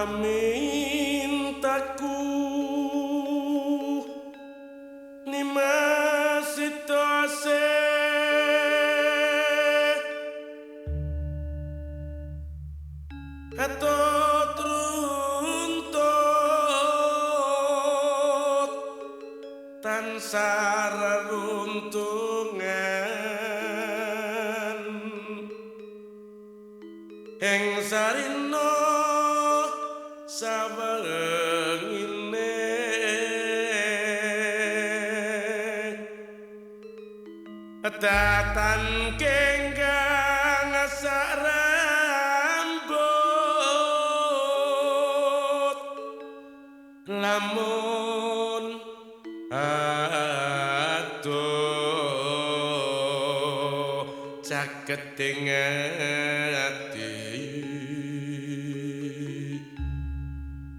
pamintaku nimasito ase. Hato truntut tansar runtungan. Ing sarina datan kenggang sarambut lamun aduh caketing ati.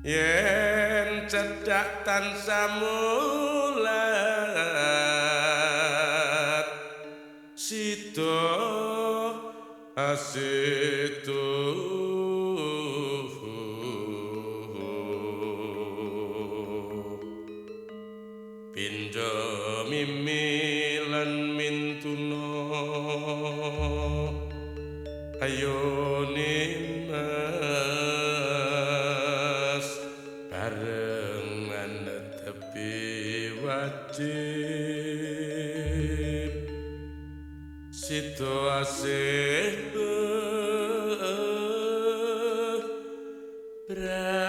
Yen cedak tansah mulat sito asitu Pindha mimilan mintuna ayo nimas barengan tepi wajib Brand.